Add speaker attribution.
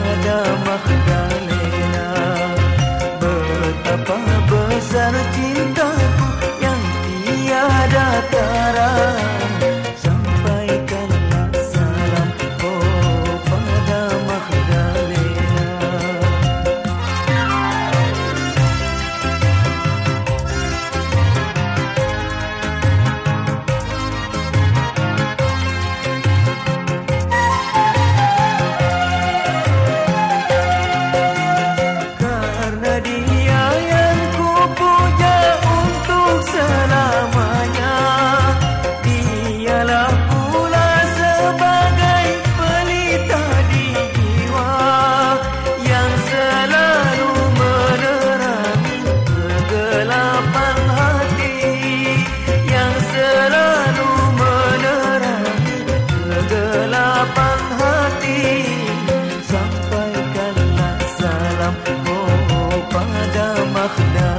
Speaker 1: pada Magdalena Betapa besar cinta happy now.